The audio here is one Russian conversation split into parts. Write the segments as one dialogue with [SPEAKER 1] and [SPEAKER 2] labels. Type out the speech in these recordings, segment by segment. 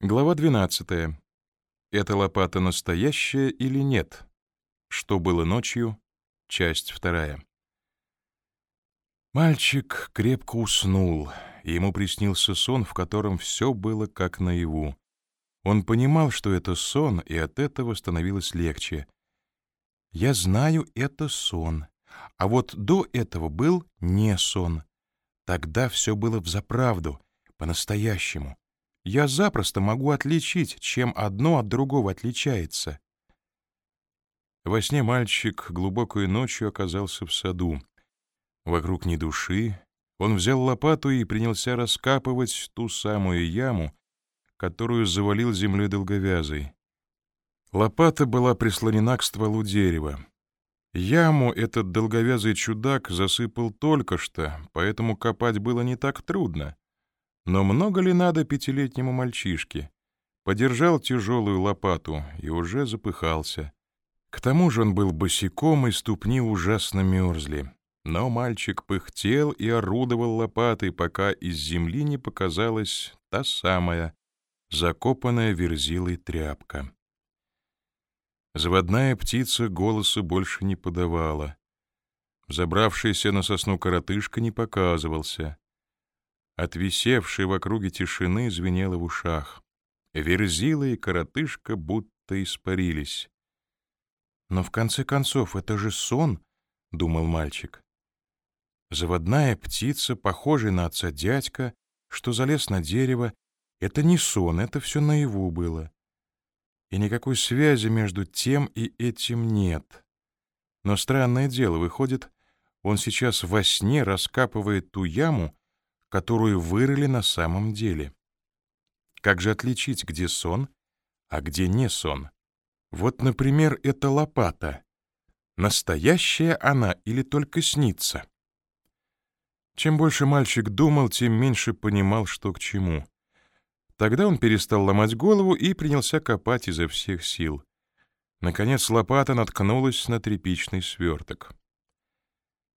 [SPEAKER 1] Глава 12. Эта лопата настоящая или нет? Что было ночью? Часть вторая. Мальчик крепко уснул, ему приснился сон, в котором все было как наяву. Он понимал, что это сон, и от этого становилось легче. «Я знаю, это сон. А вот до этого был не сон. Тогда все было взаправду, по-настоящему. Я запросто могу отличить, чем одно от другого отличается. Во сне мальчик глубокой ночью оказался в саду. Вокруг ни души. Он взял лопату и принялся раскапывать ту самую яму, которую завалил землей долговязой. Лопата была прислонена к стволу дерева. Яму этот долговязый чудак засыпал только что, поэтому копать было не так трудно. Но много ли надо пятилетнему мальчишке? Подержал тяжелую лопату и уже запыхался. К тому же он был босиком, и ступни ужасно мерзли. Но мальчик пыхтел и орудовал лопатой, пока из земли не показалась та самая, закопанная верзилой тряпка. Заводная птица голоса больше не подавала. Забравшийся на сосну коротышка не показывался. От висевшей в округе тишины звенело в ушах. Верзила и коротышка будто испарились. «Но в конце концов, это же сон», — думал мальчик. Заводная птица, похожая на отца дядька, что залез на дерево, это не сон, это все наяву было. И никакой связи между тем и этим нет. Но странное дело, выходит, он сейчас во сне раскапывает ту яму, которую вырыли на самом деле. Как же отличить, где сон, а где не сон? Вот, например, эта лопата. Настоящая она или только снится? Чем больше мальчик думал, тем меньше понимал, что к чему. Тогда он перестал ломать голову и принялся копать изо всех сил. Наконец лопата наткнулась на тряпичный сверток.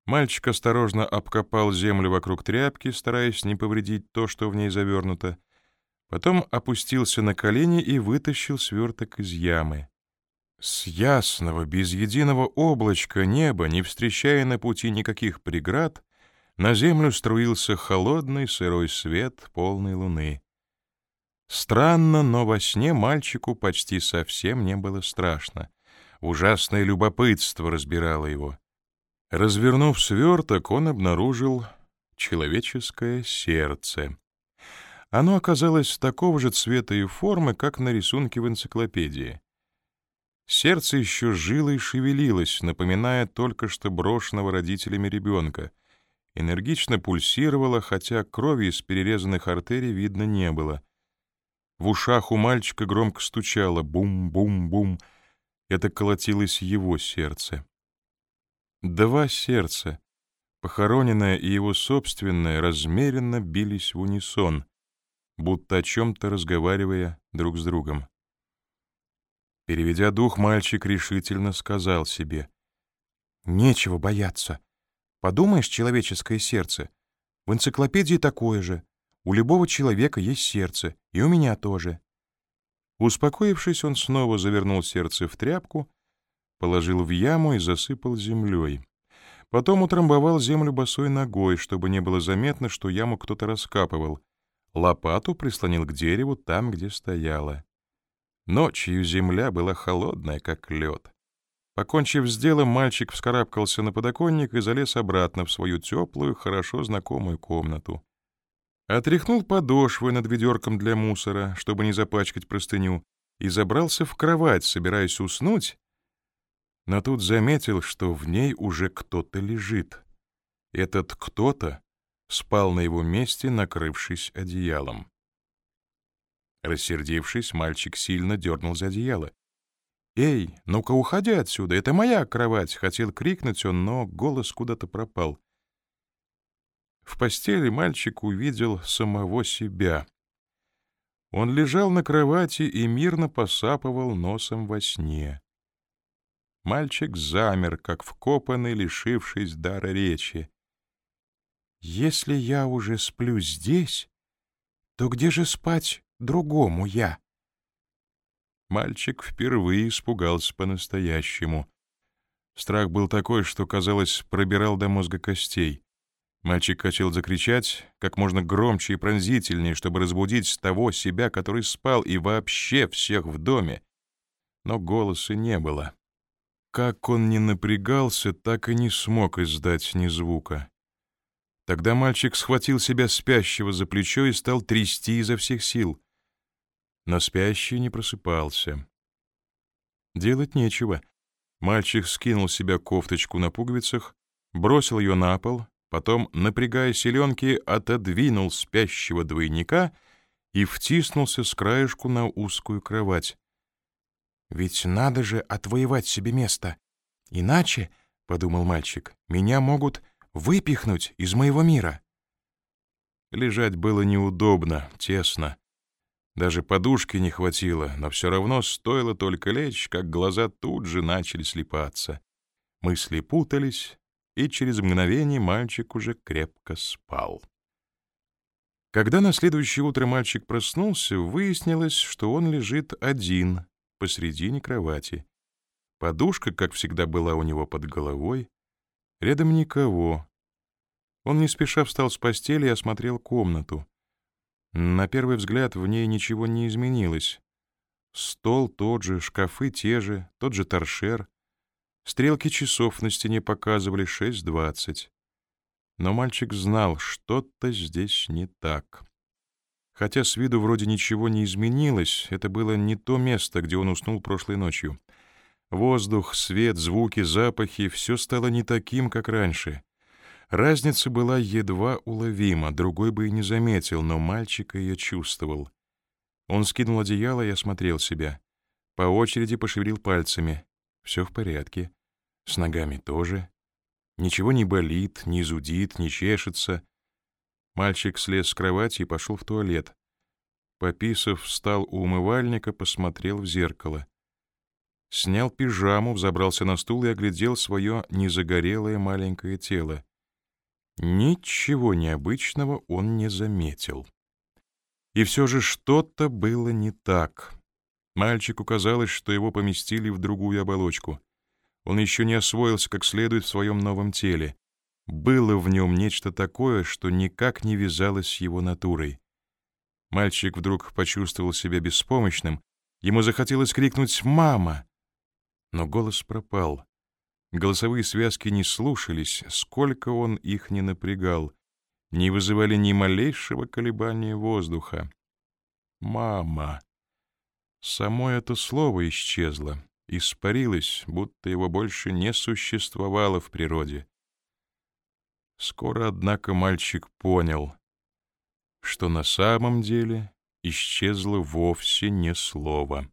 [SPEAKER 1] Мальчик осторожно обкопал землю вокруг тряпки, стараясь не повредить то, что в ней завернуто. Потом опустился на колени и вытащил сверток из ямы. С ясного, без единого облачка неба, не встречая на пути никаких преград, на землю струился холодный сырой свет полной луны. Странно, но во сне мальчику почти совсем не было страшно. Ужасное любопытство разбирало его. Развернув сверток, он обнаружил человеческое сердце. Оно оказалось такого же цвета и формы, как на рисунке в энциклопедии. Сердце еще жило и шевелилось, напоминая только что брошенного родителями ребенка. Энергично пульсировало, хотя крови из перерезанных артерий видно не было. В ушах у мальчика громко стучало «бум-бум-бум». Это колотилось его сердце. Два сердца, похороненное и его собственное, размеренно бились в унисон, будто о чем-то разговаривая друг с другом. Переведя дух, мальчик решительно сказал себе, «Нечего бояться. Подумаешь, человеческое сердце. В энциклопедии такое же. У любого человека есть сердце, и у меня тоже». Успокоившись, он снова завернул сердце в тряпку, положил в яму и засыпал землей. Потом утрамбовал землю босой ногой, чтобы не было заметно, что яму кто-то раскапывал. Лопату прислонил к дереву там, где стояла. Ночью земля была холодная, как лед. Покончив с делом, мальчик вскарабкался на подоконник и залез обратно в свою теплую, хорошо знакомую комнату. Отряхнул подошвы над ведерком для мусора, чтобы не запачкать простыню, и забрался в кровать, собираясь уснуть, но тут заметил, что в ней уже кто-то лежит. Этот кто-то спал на его месте, накрывшись одеялом. Рассердившись, мальчик сильно дернул за одеяло. «Эй, ну-ка уходи отсюда, это моя кровать!» — хотел крикнуть он, но голос куда-то пропал. В постели мальчик увидел самого себя. Он лежал на кровати и мирно посапывал носом во сне. Мальчик замер, как вкопанный, лишившись дара речи. «Если я уже сплю здесь, то где же спать
[SPEAKER 2] другому я.
[SPEAKER 1] Мальчик впервые испугался по-настоящему. Страх был такой, что, казалось, пробирал до мозга костей. Мальчик хотел закричать как можно громче и пронзительнее, чтобы разбудить того себя, который спал, и вообще всех в доме. Но голоса не было. Как он ни напрягался, так и не смог издать ни звука. Тогда мальчик схватил себя спящего за плечо и стал трясти изо всех сил. Но спящий не просыпался. Делать нечего. Мальчик скинул себя кофточку на пуговицах, бросил ее на пол, потом, напрягая селенки, отодвинул спящего двойника и втиснулся с краешку на узкую кровать.
[SPEAKER 2] «Ведь надо же отвоевать себе место. Иначе, — подумал мальчик, — меня могут выпихнуть из моего мира».
[SPEAKER 1] Лежать было неудобно, тесно. Даже подушки не хватило, но все равно стоило только лечь, как глаза тут же начали слепаться. Мысли путались, и через мгновение мальчик уже крепко спал. Когда на следующее утро мальчик проснулся, выяснилось, что он лежит один посредине кровати. Подушка, как всегда, была у него под головой. Рядом никого. Он не спеша встал с постели и осмотрел комнату. На первый взгляд в ней ничего не изменилось. Стол тот же, шкафы те же, тот же торшер. Стрелки часов на стене показывали 6.20. Но мальчик знал, что-то здесь не так. Хотя с виду вроде ничего не изменилось, это было не то место, где он уснул прошлой ночью. Воздух, свет, звуки, запахи — все стало не таким, как раньше. Разница была едва уловима, другой бы и не заметил, но мальчик ее чувствовал. Он скинул одеяло и осмотрел себя. По очереди пошевелил пальцами. Все в порядке. С ногами тоже. Ничего не болит, не зудит, не чешется. Мальчик слез с кровати и пошел в туалет. Пописав, встал у умывальника, посмотрел в зеркало. Снял пижаму, взобрался на стул и оглядел свое незагорелое маленькое тело. Ничего необычного он не заметил. И все же что-то было не так. Мальчику казалось, что его поместили в другую оболочку. Он еще не освоился как следует в своем новом теле. Было в нем нечто такое, что никак не вязалось с его натурой. Мальчик вдруг почувствовал себя беспомощным. Ему захотелось крикнуть «Мама!», но голос пропал. Голосовые связки не слушались, сколько он их не напрягал, не вызывали ни малейшего колебания воздуха. «Мама!» Само это слово исчезло, испарилось, будто его больше не существовало в природе. Скоро, однако, мальчик понял, что на самом деле исчезло вовсе не слово.